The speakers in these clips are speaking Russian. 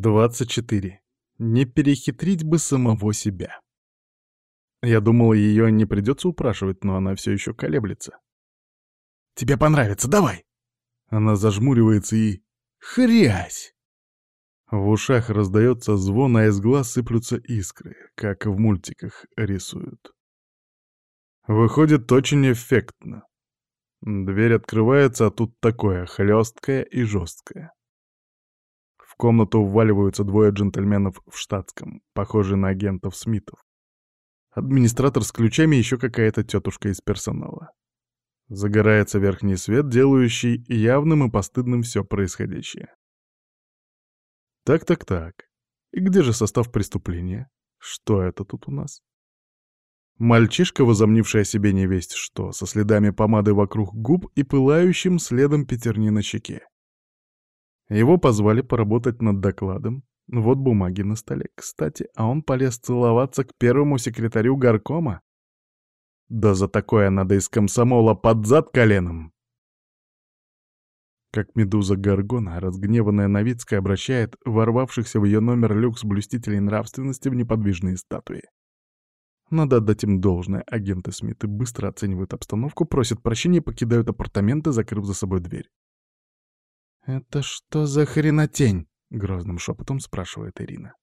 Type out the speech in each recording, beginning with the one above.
24. Не перехитрить бы самого себя. Я думал, ее не придется упрашивать, но она все еще колеблется. «Тебе понравится, давай!» Она зажмуривается и... Хрясь! В ушах раздается звон, а из глаз сыплются искры, как в мультиках рисуют. Выходит очень эффектно. Дверь открывается, а тут такое хлесткое и жесткое. В комнату вваливаются двое джентльменов в штатском, похожие на агентов Смитов. Администратор с ключами и еще какая-то тетушка из персонала. Загорается верхний свет, делающий явным и постыдным все происходящее. Так-так-так. И где же состав преступления? Что это тут у нас? Мальчишка, возомнивший о себе невесть что, со следами помады вокруг губ и пылающим следом пятерни на щеке. Его позвали поработать над докладом. Вот бумаги на столе, кстати, а он полез целоваться к первому секретарю горкома. Да за такое надо из комсомола под зад коленом. Как медуза Гаргона, разгневанная Новицкая обращает ворвавшихся в ее номер люкс блюстителей нравственности в неподвижные статуи. Надо отдать им должное, агенты Смиты быстро оценивают обстановку, просят прощения и покидают апартаменты, закрыв за собой дверь. «Это что за хренотень?» — грозным шепотом спрашивает Ирина.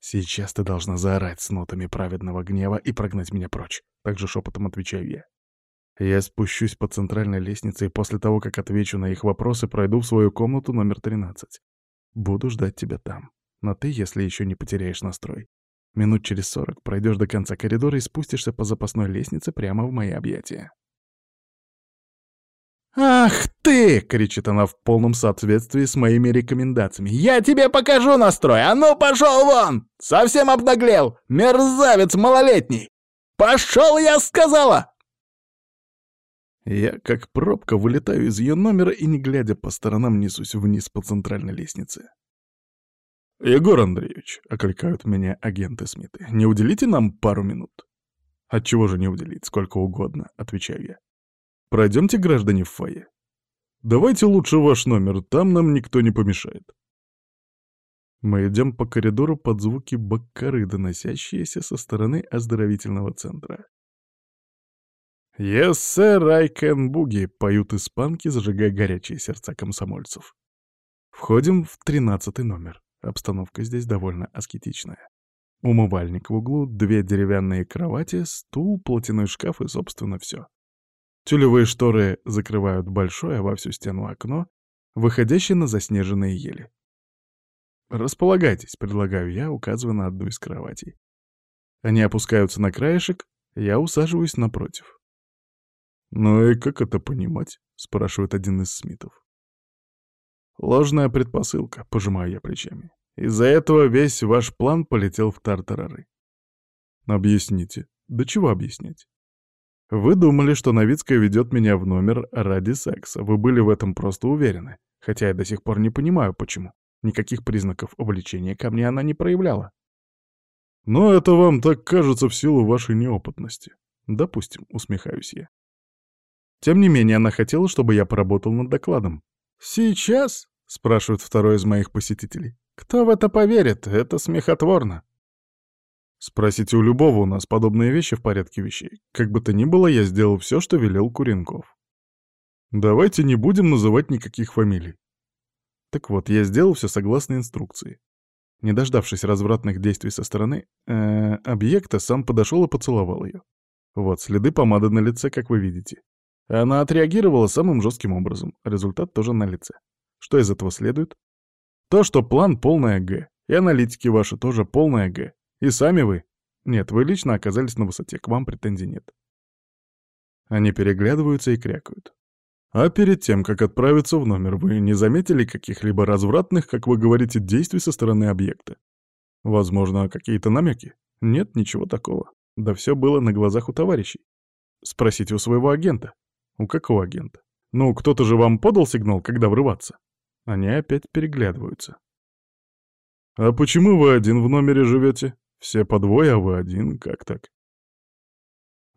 «Сейчас ты должна заорать с нотами праведного гнева и прогнать меня прочь», — также шепотом отвечаю я. Я спущусь по центральной лестнице и после того, как отвечу на их вопросы, пройду в свою комнату номер 13. Буду ждать тебя там. Но ты, если еще не потеряешь настрой, минут через сорок пройдешь до конца коридора и спустишься по запасной лестнице прямо в мои объятия. «Ах ты!» — кричит она в полном соответствии с моими рекомендациями. «Я тебе покажу настрой! А ну, пошел вон! Совсем обнаглел! Мерзавец малолетний! Пошел, я сказала!» Я, как пробка, вылетаю из ее номера и, не глядя по сторонам, несусь вниз по центральной лестнице. «Егор Андреевич», — окликают меня агенты Смиты, — «не уделите нам пару минут?» «Отчего же не уделить? Сколько угодно», — отвечаю я. Пройдемте, граждане, в фойе. Давайте лучше ваш номер, там нам никто не помешает. Мы идем по коридору под звуки баккары, доносящиеся со стороны оздоровительного центра. «Yes, sir, I can boogie», — поют испанки, зажигая горячие сердца комсомольцев. Входим в тринадцатый номер. Обстановка здесь довольно аскетичная. Умывальник в углу, две деревянные кровати, стул, платяной шкаф и, собственно, все. Тюлевые шторы закрывают большое во всю стену окно, выходящее на заснеженные ели. «Располагайтесь», — предлагаю я, указывая на одну из кроватей. Они опускаются на краешек, я усаживаюсь напротив. «Ну и как это понимать?» — спрашивает один из Смитов. «Ложная предпосылка», — пожимаю я плечами. «Из-за этого весь ваш план полетел в тартарары». «Объясните». «Да чего объяснять?» Вы думали, что Новицкая ведет меня в номер ради секса. Вы были в этом просто уверены. Хотя я до сих пор не понимаю, почему. Никаких признаков увлечения ко мне она не проявляла. Но это вам так кажется в силу вашей неопытности. Допустим, усмехаюсь я. Тем не менее, она хотела, чтобы я поработал над докладом. «Сейчас?» — спрашивает второй из моих посетителей. «Кто в это поверит? Это смехотворно». Спросите у любого у нас подобные вещи в порядке вещей. Как бы то ни было, я сделал все, что велел Куренков. Давайте не будем называть никаких фамилий. Так вот, я сделал все согласно инструкции. Не дождавшись развратных действий со стороны э, объекта, сам подошел и поцеловал ее. Вот следы помады на лице, как вы видите. Она отреагировала самым жестким образом. Результат тоже на лице. Что из этого следует? То, что план полная Г, и аналитики ваши тоже полная Г. И сами вы? Нет, вы лично оказались на высоте, к вам претензий нет. Они переглядываются и крякают. А перед тем, как отправиться в номер, вы не заметили каких-либо развратных, как вы говорите, действий со стороны объекта? Возможно, какие-то намеки? Нет, ничего такого. Да все было на глазах у товарищей. Спросите у своего агента. У какого агента? Ну, кто-то же вам подал сигнал, когда врываться? Они опять переглядываются. «А почему вы один в номере живете?» Все по двое, а вы один, как так?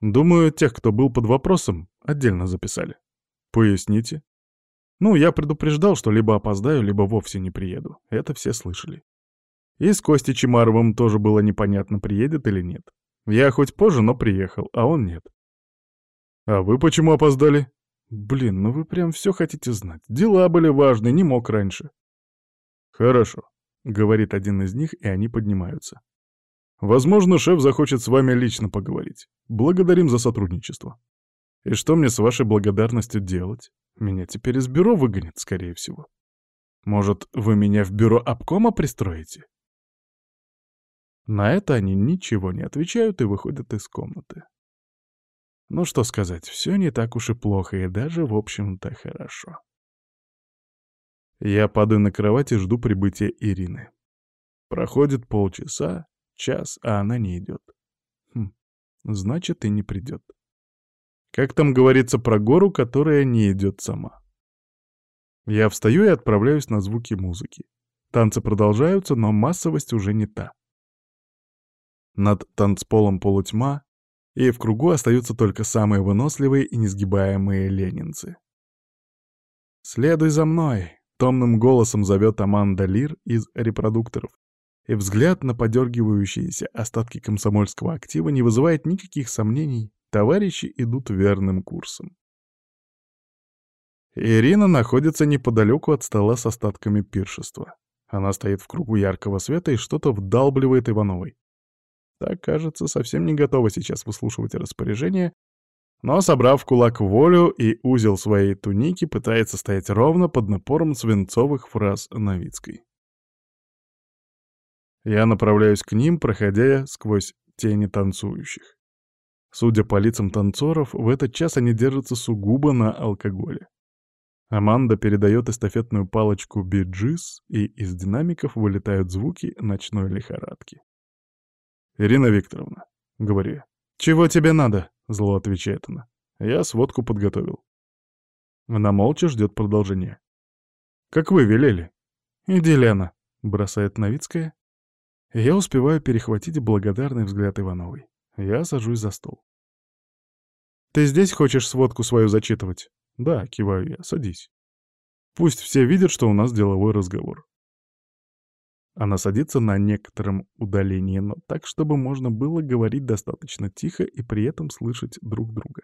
Думаю, тех, кто был под вопросом, отдельно записали. Поясните. Ну, я предупреждал, что либо опоздаю, либо вовсе не приеду. Это все слышали. И с Костей Чемаровым тоже было непонятно, приедет или нет. Я хоть позже, но приехал, а он нет. «А вы почему опоздали?» «Блин, ну вы прям все хотите знать. Дела были важные, не мог раньше». «Хорошо», — говорит один из них, и они поднимаются. «Возможно, шеф захочет с вами лично поговорить. Благодарим за сотрудничество». «И что мне с вашей благодарностью делать? Меня теперь из бюро выгонят, скорее всего. Может, вы меня в бюро обкома пристроите?» На это они ничего не отвечают и выходят из комнаты. Ну что сказать, все не так уж и плохо, и даже, в общем-то, хорошо. Я падаю на кровать и жду прибытия Ирины. Проходит полчаса, час, а она не идет. Хм, значит, и не придет. Как там говорится про гору, которая не идет сама. Я встаю и отправляюсь на звуки музыки. Танцы продолжаются, но массовость уже не та. Над танцполом полутьма, и в кругу остаются только самые выносливые и несгибаемые ленинцы. «Следуй за мной!» — томным голосом зовет Аманда Лир из репродукторов, и взгляд на подергивающиеся остатки комсомольского актива не вызывает никаких сомнений, товарищи идут верным курсом. Ирина находится неподалеку от стола с остатками пиршества. Она стоит в кругу яркого света и что-то вдалбливает Ивановой. Так, кажется, совсем не готова сейчас выслушивать распоряжение, но, собрав кулак волю и узел своей туники, пытается стоять ровно под напором свинцовых фраз Новицкой. Я направляюсь к ним, проходя сквозь тени танцующих. Судя по лицам танцоров, в этот час они держатся сугубо на алкоголе. Аманда передает эстафетную палочку биджис, и из динамиков вылетают звуки ночной лихорадки. «Ирина Викторовна», — говорю. «Чего тебе надо?» — зло отвечает она. Я сводку подготовил. Она молча ждет продолжения. «Как вы велели?» «Иди, Лена», — бросает Новицкая. Я успеваю перехватить благодарный взгляд Ивановой. Я сажусь за стол. «Ты здесь хочешь сводку свою зачитывать?» «Да», — киваю я, — «садись». Пусть все видят, что у нас деловой разговор. Она садится на некотором удалении, но так, чтобы можно было говорить достаточно тихо и при этом слышать друг друга.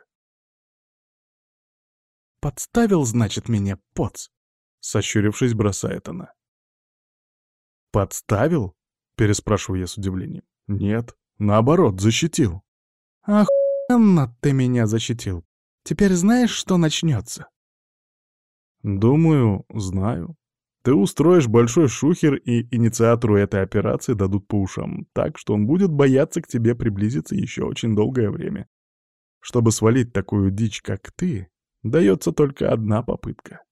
«Подставил, значит, меня, поц!» — сощурившись, бросает она. «Подставил?» — переспрашиваю я с удивлением. «Нет, наоборот, защитил». «Охуенно ты меня защитил. Теперь знаешь, что начнется?» «Думаю, знаю», ты устроишь большой шухер, и инициатору этой операции дадут по ушам, так что он будет бояться к тебе приблизиться еще очень долгое время. Чтобы свалить такую дичь, как ты, дается только одна попытка.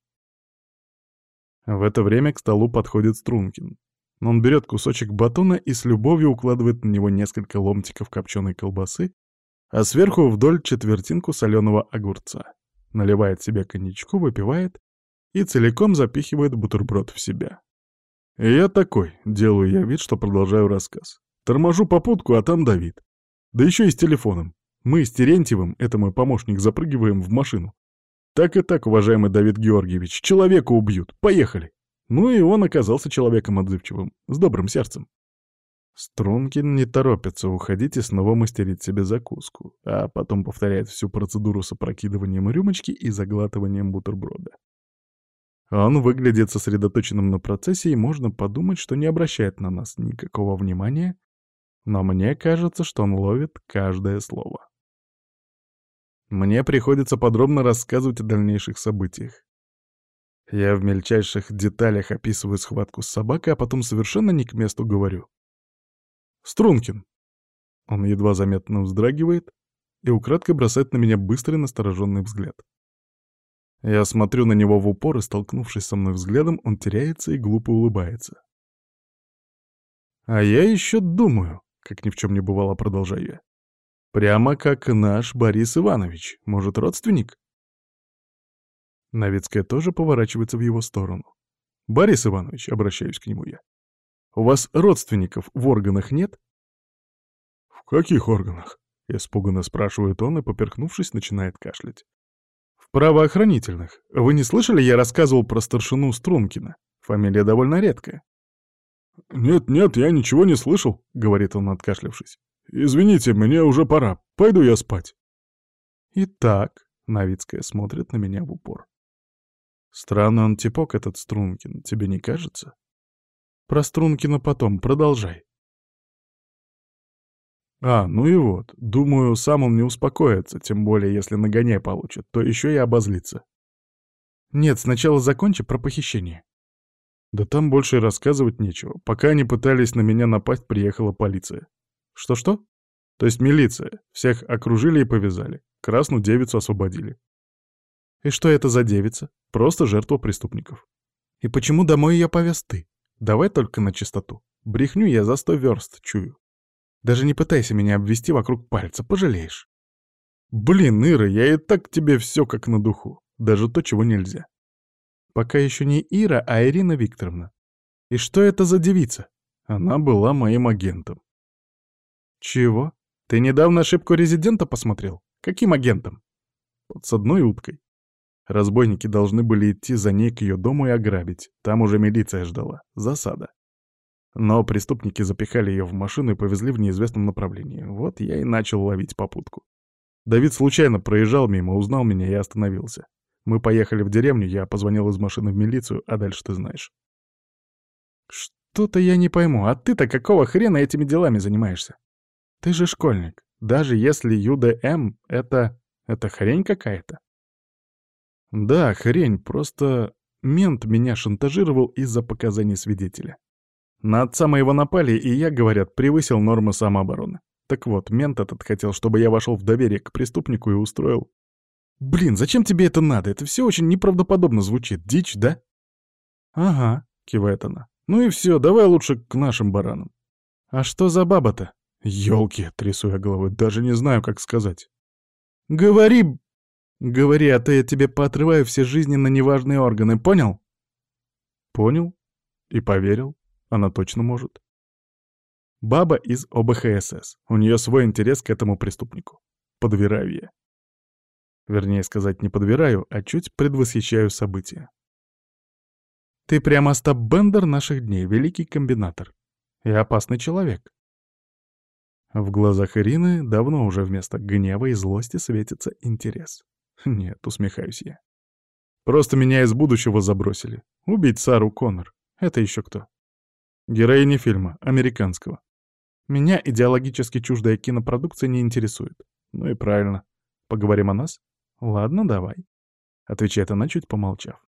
В это время к столу подходит Стрункин. Он берет кусочек батона и с любовью укладывает на него несколько ломтиков копченой колбасы, а сверху вдоль четвертинку соленого огурца. Наливает себе коньячку, выпивает и целиком запихивает бутерброд в себя. И я такой, делаю я вид, что продолжаю рассказ. Торможу попутку, а там Давид. Да еще и с телефоном. Мы с Терентьевым, это мой помощник, запрыгиваем в машину. Так и так, уважаемый Давид Георгиевич, человека убьют. Поехали. Ну и он оказался человеком отзывчивым, с добрым сердцем. Стрункин не торопится уходить и снова мастерить себе закуску, а потом повторяет всю процедуру с опрокидыванием рюмочки и заглатыванием бутерброда. Он выглядит сосредоточенным на процессе, и можно подумать, что не обращает на нас никакого внимания, но мне кажется, что он ловит каждое слово. Мне приходится подробно рассказывать о дальнейших событиях. Я в мельчайших деталях описываю схватку с собакой, а потом совершенно не к месту говорю. «Стрункин!» Он едва заметно вздрагивает и украдкой бросает на меня быстрый настороженный взгляд. Я смотрю на него в упор, и, столкнувшись со мной взглядом, он теряется и глупо улыбается. «А я еще думаю», — как ни в чем не бывало, продолжаю я. «Прямо как наш Борис Иванович. Может, родственник?» Новицкая тоже поворачивается в его сторону. «Борис Иванович», — обращаюсь к нему я, — «у вас родственников в органах нет?» «В каких органах?» — испуганно спрашивает он и, поперхнувшись, начинает кашлять. правоохранительных. Вы не слышали, я рассказывал про старшину Стрункина? Фамилия довольно редкая. «Нет-нет, я ничего не слышал», — говорит он, откашлявшись. «Извините, мне уже пора. Пойду я спать». «Итак», — Новицкая смотрит на меня в упор. «Странный он типок, этот Стрункин, тебе не кажется?» «Про Стрункина потом, продолжай». А, ну и вот. Думаю, сам он не успокоится, тем более, если нагоняй получит, то еще и обозлится. Нет, сначала закончи про похищение. Да там больше рассказывать нечего. Пока они пытались на меня напасть, приехала полиция. Что-что? То есть милиция. Всех окружили и повязали. Красную девицу освободили. И что это за девица? Просто жертва преступников. И почему домой ее повез ты? Давай только на чистоту. Брехню я за сто верст чую. Даже не пытайся меня обвести вокруг пальца, пожалеешь. Блин, Ира, я и так тебе все как на духу. Даже то, чего нельзя. Пока еще не Ира, а Ирина Викторовна. И что это за девица? Она была моим агентом. Чего? Ты недавно ошибку резидента посмотрел? Каким агентом? Под с одной уткой. Разбойники должны были идти за ней к ее дому и ограбить. Там уже милиция ждала. Засада. Но преступники запихали ее в машину и повезли в неизвестном направлении. Вот я и начал ловить попутку. Давид случайно проезжал мимо, узнал меня и остановился. Мы поехали в деревню, я позвонил из машины в милицию, а дальше ты знаешь. Что-то я не пойму, а ты-то какого хрена этими делами занимаешься? Ты же школьник. Даже если ЮДМ — это... это хрень какая-то. Да, хрень, просто мент меня шантажировал из-за показаний свидетеля. На отца моего напали, и я, говорят, превысил нормы самообороны. Так вот, мент этот хотел, чтобы я вошел в доверие к преступнику и устроил «Блин, зачем тебе это надо? Это все очень неправдоподобно звучит. Дичь, да?» «Ага», — кивает она. «Ну и все, давай лучше к нашим баранам». «А что за баба-то?» «Елки», — трясу я головой, даже не знаю, как сказать. «Говори!» «Говори, а то я тебе поотрываю все жизненно неважные органы, понял?» «Понял. И поверил. Она точно может». Баба из ОБХСС. У нее свой интерес к этому преступнику. Подбираю я. Вернее сказать, не подбираю, а чуть предвосхищаю события. Ты прямо Остап Бендер наших дней, великий комбинатор. И опасный человек. В глазах Ирины давно уже вместо гнева и злости светится интерес. Нет, усмехаюсь я. Просто меня из будущего забросили. Убить Сару Коннор. Это еще кто? Героиня фильма, американского. Меня идеологически чуждая кинопродукция не интересует. Ну и правильно. Поговорим о нас? «Ладно, давай», — отвечает она, чуть помолчав.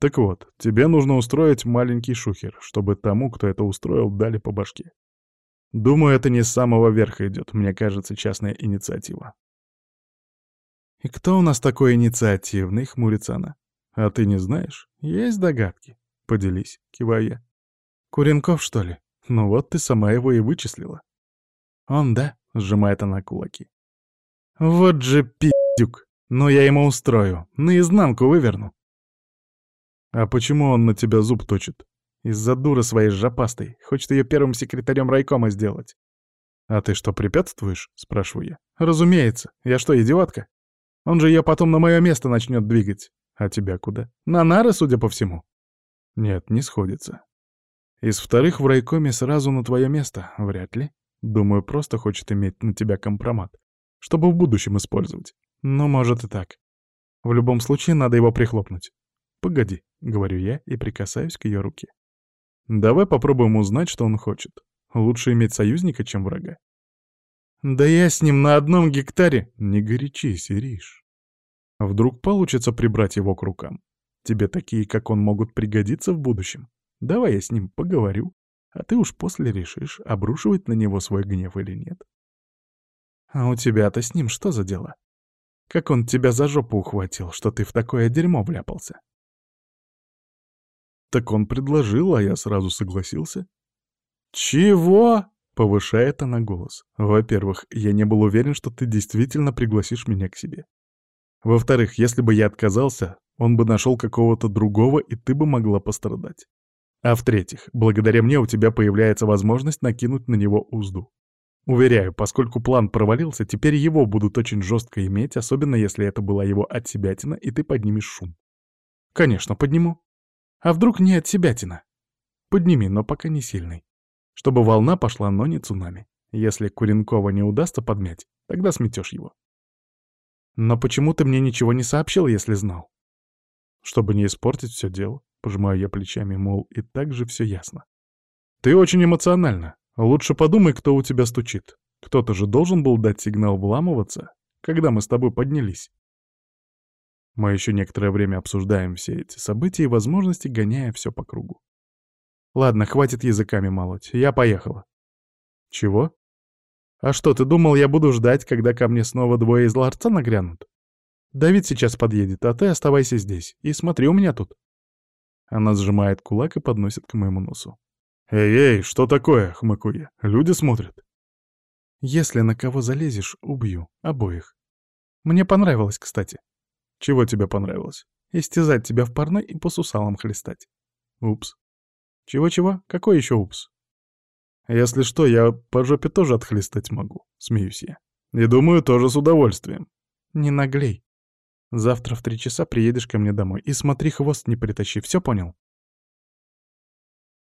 «Так вот, тебе нужно устроить маленький шухер, чтобы тому, кто это устроил, дали по башке. Думаю, это не с самого верха идет, мне кажется, частная инициатива». «И кто у нас такой инициативный?» — хмурится она. «А ты не знаешь? Есть догадки. Поделись», — киваю я. «Куренков, что ли? Ну вот ты сама его и вычислила». «Он, да?» — сжимает она кулаки. «Вот же пи***дюк! Но я ему устрою, наизнанку выверну. А почему он на тебя зуб точит? Из-за дуры своей жопастой. Хочет ее первым секретарем райкома сделать. А ты что, препятствуешь? Спрашиваю я. Разумеется. Я что, идиотка? Он же ее потом на мое место начнет двигать. А тебя куда? На нары, судя по всему. Нет, не сходится. Из вторых в райкоме сразу на твое место, вряд ли. Думаю, просто хочет иметь на тебя компромат, чтобы в будущем использовать. Ну, может и так. В любом случае, надо его прихлопнуть. «Погоди», — говорю я и прикасаюсь к ее руке. «Давай попробуем узнать, что он хочет. Лучше иметь союзника, чем врага». «Да я с ним на одном гектаре...» «Не горячись, Ириш. Вдруг получится прибрать его к рукам. Тебе такие, как он, могут пригодиться в будущем. Давай я с ним поговорю, а ты уж после решишь, обрушивать на него свой гнев или нет». «А у тебя-то с ним что за дело?» Как он тебя за жопу ухватил, что ты в такое дерьмо вляпался?» Так он предложил, а я сразу согласился. «Чего?» — повышает она голос. «Во-первых, я не был уверен, что ты действительно пригласишь меня к себе. Во-вторых, если бы я отказался, он бы нашел какого-то другого, и ты бы могла пострадать. А в-третьих, благодаря мне у тебя появляется возможность накинуть на него узду. Уверяю, поскольку план провалился, теперь его будут очень жестко иметь, особенно если это была его отсебятина, и ты поднимешь шум. Конечно, подниму. А вдруг не отсебятина? Подними, но пока не сильный. Чтобы волна пошла, но не цунами. Если Куренкова не удастся подмять, тогда сметешь его. Но почему ты мне ничего не сообщил, если знал? Чтобы не испортить все дело, пожимаю я плечами, мол, и так же все ясно. Ты очень эмоциональна. Лучше подумай, кто у тебя стучит. Кто-то же должен был дать сигнал вламываться, когда мы с тобой поднялись. Мы еще некоторое время обсуждаем все эти события и возможности, гоняя все по кругу. Ладно, хватит языками молоть, я поехала. Чего? А что, ты думал, я буду ждать, когда ко мне снова двое из ларца нагрянут? Давид сейчас подъедет, а ты оставайся здесь и смотри у меня тут. Она сжимает кулак и подносит к моему носу. «Эй-эй, что такое?» — хмыку я. «Люди смотрят». «Если на кого залезешь, убью. Обоих. Мне понравилось, кстати». «Чего тебе понравилось?» «Истязать тебя в парной и по сусалам хлестать». «Упс». «Чего-чего? Какой еще упс?» «Если что, я по жопе тоже отхлестать могу», — смеюсь я. «И думаю, тоже с удовольствием». «Не наглей. Завтра в три часа приедешь ко мне домой и смотри, хвост не притащи, все понял?»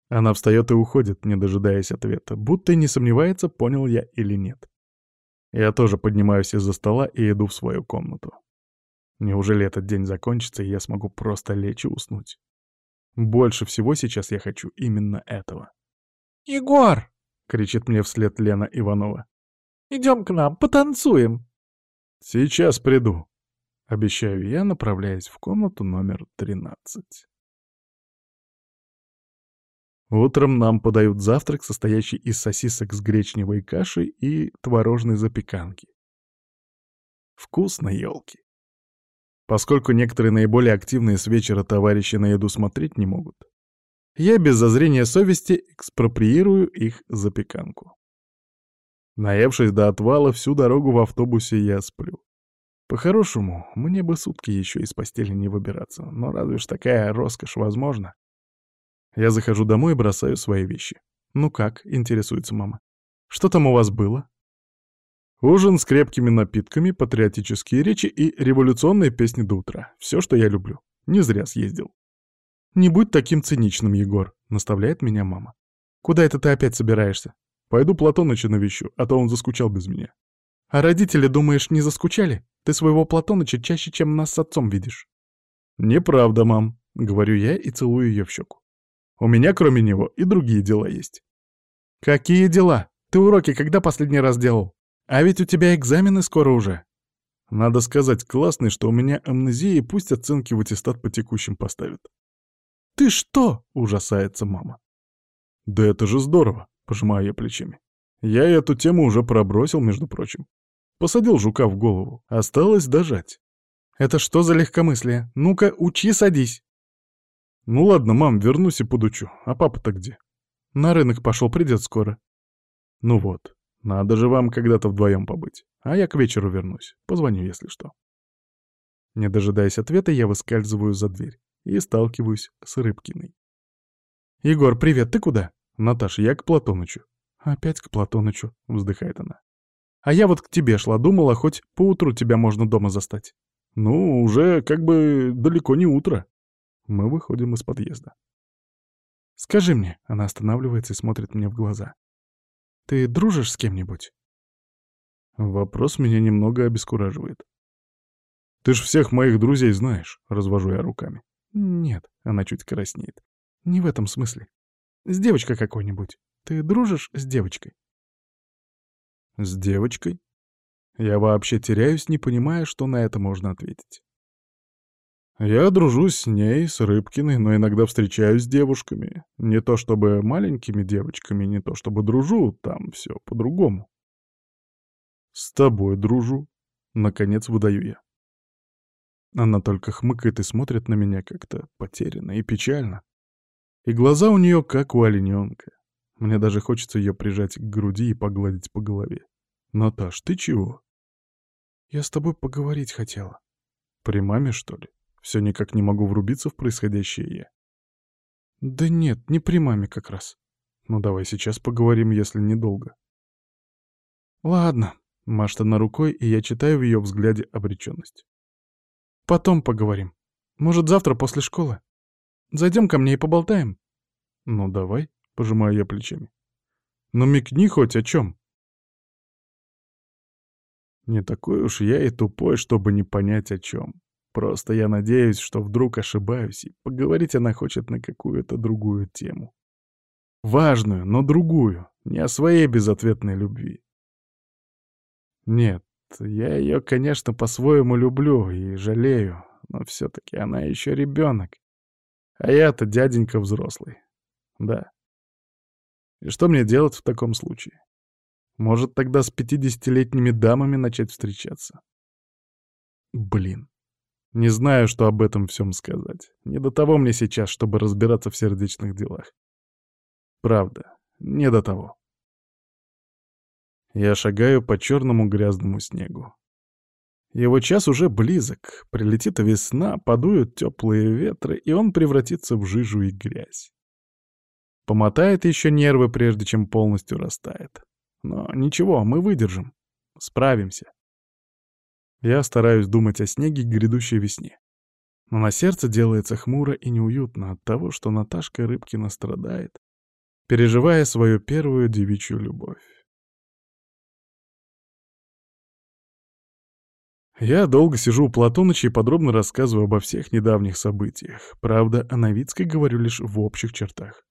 Она встает и уходит, не дожидаясь ответа, будто не сомневается, понял я или нет. Я тоже поднимаюсь из-за стола и иду в свою комнату. Неужели этот день закончится, и я смогу просто лечь и уснуть? Больше всего сейчас я хочу именно этого. «Егор!» — кричит мне вслед Лена Иванова. «Идем к нам, потанцуем!» «Сейчас приду», — обещаю я, направляясь в комнату номер тринадцать. Утром нам подают завтрак, состоящий из сосисок с гречневой кашей и творожной запеканки. Вкусно, елки. Поскольку некоторые наиболее активные с вечера товарищи на еду смотреть не могут, я без зазрения совести экспроприирую их запеканку. Наевшись до отвала, всю дорогу в автобусе я сплю. По-хорошему, мне бы сутки еще из постели не выбираться, но разве ж такая роскошь возможна? Я захожу домой и бросаю свои вещи. «Ну как?» — интересуется мама. «Что там у вас было?» Ужин с крепкими напитками, патриотические речи и революционные песни до утра. Все, что я люблю. Не зря съездил. «Не будь таким циничным, Егор», — наставляет меня мама. «Куда это ты опять собираешься?» «Пойду Платоныча навещу, а то он заскучал без меня». «А родители, думаешь, не заскучали? Ты своего Платоныча чаще, чем нас с отцом видишь». «Неправда, мам», — говорю я и целую ее в щеку. У меня, кроме него, и другие дела есть. Какие дела? Ты уроки когда последний раз делал? А ведь у тебя экзамены скоро уже. Надо сказать, классный, что у меня амнезия, и пусть оценки в аттестат по текущим поставят. «Ты что?» — ужасается мама. «Да это же здорово!» — пожимаю я плечами. Я эту тему уже пробросил, между прочим. Посадил жука в голову. Осталось дожать. «Это что за легкомыслие? Ну-ка, учи, садись!» «Ну ладно, мам, вернусь и подучу. А папа-то где?» «На рынок пошел, придет скоро». «Ну вот, надо же вам когда-то вдвоем побыть. А я к вечеру вернусь. Позвоню, если что». Не дожидаясь ответа, я выскальзываю за дверь и сталкиваюсь с Рыбкиной. «Егор, привет, ты куда?» «Наташа, я к Платонычу». «Опять к Платонычу», — вздыхает она. «А я вот к тебе шла, думала, хоть поутру тебя можно дома застать». «Ну, уже как бы далеко не утро», мы выходим из подъезда. «Скажи мне», — она останавливается и смотрит мне в глаза. «Ты дружишь с кем-нибудь?» Вопрос меня немного обескураживает. «Ты ж всех моих друзей знаешь», — развожу я руками. «Нет», — она чуть краснеет. «Не в этом смысле. С девочкой какой-нибудь. Ты дружишь с девочкой?» «С девочкой?» Я вообще теряюсь, не понимая, что на это можно ответить. Я дружу с ней, с Рыбкиной, но иногда встречаюсь с девушками. Не то чтобы маленькими девочками, не то чтобы дружу, там все по-другому. С тобой дружу, наконец выдаю я. Она только хмыкает и смотрит на меня как-то потерянно и печально. И глаза у нее как у олененка. Мне даже хочется ее прижать к груди и погладить по голове. «Наташ, ты чего?» «Я с тобой поговорить хотела». «При маме, что ли?» Все никак не могу врубиться в происходящее. Да нет, не при маме как раз. Ну давай сейчас поговорим, если недолго. Ладно, машет она рукой, и я читаю в ее взгляде обреченность. Потом поговорим. Может, завтра после школы? Зайдем ко мне и поболтаем? Ну, давай, пожимаю я плечами. Но ну, хоть о чем. Не такой уж я и тупой, чтобы не понять о чем. Просто я надеюсь, что вдруг ошибаюсь, и поговорить она хочет на какую-то другую тему. Важную, но другую, не о своей безответной любви. Нет, я ее, конечно, по-своему люблю и жалею, но все-таки она еще ребенок. А я-то дяденька взрослый. Да. И что мне делать в таком случае? Может, тогда с пятидесятилетними дамами начать встречаться? Блин. Не знаю, что об этом всем сказать. Не до того мне сейчас, чтобы разбираться в сердечных делах. Правда, не до того. Я шагаю по черному грязному снегу. Его час уже близок, прилетит весна, подуют теплые ветры, и он превратится в жижу и грязь. Помотает еще нервы, прежде чем полностью растает. Но ничего, мы выдержим. Справимся. Я стараюсь думать о снеге и грядущей весне. Но на сердце делается хмуро и неуютно от того, что Наташка Рыбкина страдает, переживая свою первую девичью любовь. Я долго сижу у Платоныча и подробно рассказываю обо всех недавних событиях. Правда, о Новицкой говорю лишь в общих чертах.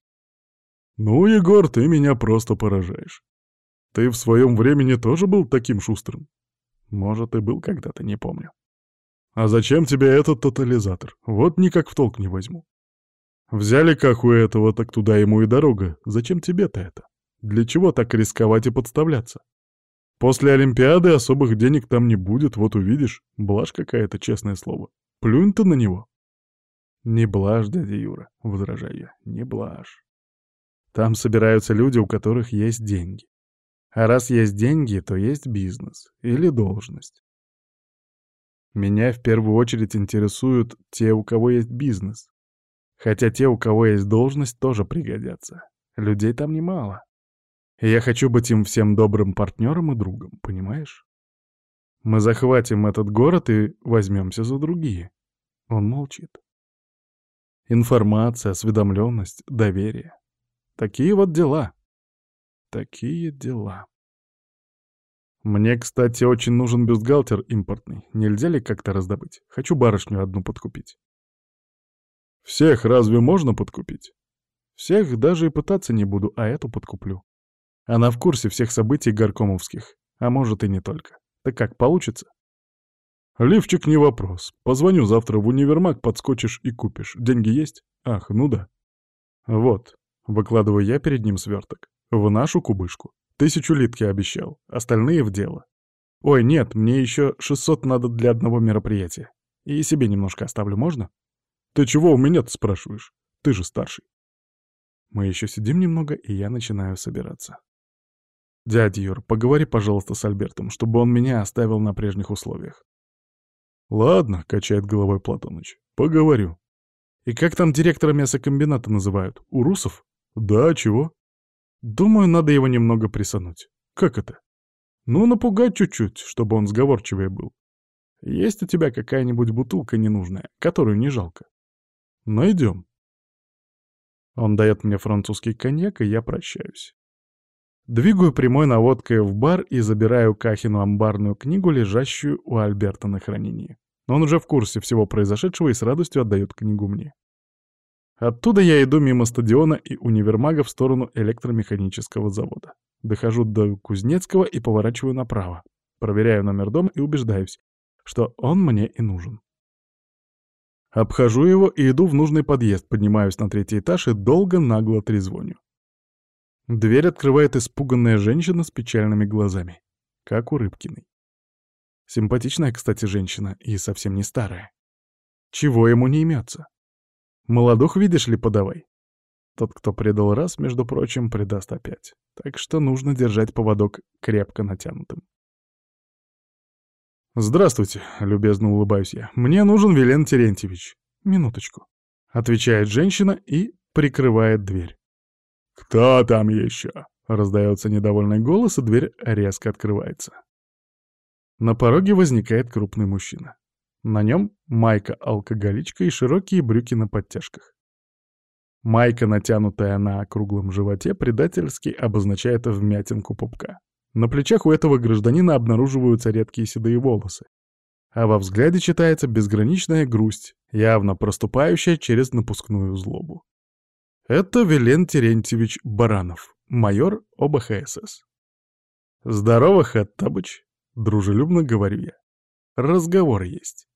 «Ну, Егор, ты меня просто поражаешь. Ты в своем времени тоже был таким шустрым?» «Может, и был когда-то, не помню». «А зачем тебе этот тотализатор? Вот никак в толк не возьму. Взяли как у этого, так туда ему и дорога. Зачем тебе-то это? Для чего так рисковать и подставляться?» После Олимпиады особых денег там не будет, вот увидишь. Блажь какая-то, честное слово. Плюнь ты на него. Не блажь, дядя Юра, возражаю я, не блажь. Там собираются люди, у которых есть деньги. А раз есть деньги, то есть бизнес или должность. Меня в первую очередь интересуют те, у кого есть бизнес. Хотя те, у кого есть должность, тоже пригодятся. Людей там немало. И я хочу быть им всем добрым партнером и другом, понимаешь? Мы захватим этот город и возьмемся за другие. Он молчит. Информация, осведомленность, доверие. Такие вот дела. Такие дела. Мне, кстати, очень нужен бюстгальтер импортный. Нельзя ли как-то раздобыть? Хочу барышню одну подкупить. Всех разве можно подкупить? Всех даже и пытаться не буду, а эту подкуплю. Она в курсе всех событий горкомовских, а может и не только. Так как, получится? Лифчик не вопрос. Позвоню завтра в универмаг, подскочишь и купишь. Деньги есть? Ах, ну да. Вот, выкладываю я перед ним сверток. В нашу кубышку. Тысячу литки обещал, остальные в дело. Ой, нет, мне еще 600 надо для одного мероприятия. И себе немножко оставлю, можно? Ты чего у меня-то спрашиваешь? Ты же старший. Мы еще сидим немного, и я начинаю собираться. «Дядя Юр, поговори, пожалуйста, с Альбертом, чтобы он меня оставил на прежних условиях». «Ладно», — качает головой Платоныч, — «поговорю». «И как там директора мясокомбината называют? Урусов?» «Да, чего?» «Думаю, надо его немного присануть». «Как это?» «Ну, напугать чуть-чуть, чтобы он сговорчивее был. Есть у тебя какая-нибудь бутылка ненужная, которую не жалко?» «Найдем». Он дает мне французский коньяк, и я прощаюсь. Двигаю прямой наводкой в бар и забираю Кахину амбарную книгу, лежащую у Альберта на хранении. Он уже в курсе всего произошедшего и с радостью отдает книгу мне. Оттуда я иду мимо стадиона и универмага в сторону электромеханического завода. Дохожу до Кузнецкого и поворачиваю направо. Проверяю номер дома и убеждаюсь, что он мне и нужен. Обхожу его и иду в нужный подъезд, поднимаюсь на третий этаж и долго нагло трезвоню. Дверь открывает испуганная женщина с печальными глазами, как у Рыбкиной. Симпатичная, кстати, женщина и совсем не старая. Чего ему не имется? Молодух, видишь ли, подавай. Тот, кто предал раз, между прочим, предаст опять. Так что нужно держать поводок крепко натянутым. «Здравствуйте», — любезно улыбаюсь я. «Мне нужен Вилен Терентьевич». «Минуточку», — отвечает женщина и прикрывает дверь. «Кто там еще?» Раздается недовольный голос, и дверь резко открывается. На пороге возникает крупный мужчина. На нем майка-алкоголичка и широкие брюки на подтяжках. Майка, натянутая на круглом животе, предательски обозначает вмятинку пупка. На плечах у этого гражданина обнаруживаются редкие седые волосы, а во взгляде читается безграничная грусть, явно проступающая через напускную злобу. Это Велен Терентьевич Баранов, майор ОБХСС. «Здорово, Хаттабыч», — дружелюбно говорю я. «Разговор есть».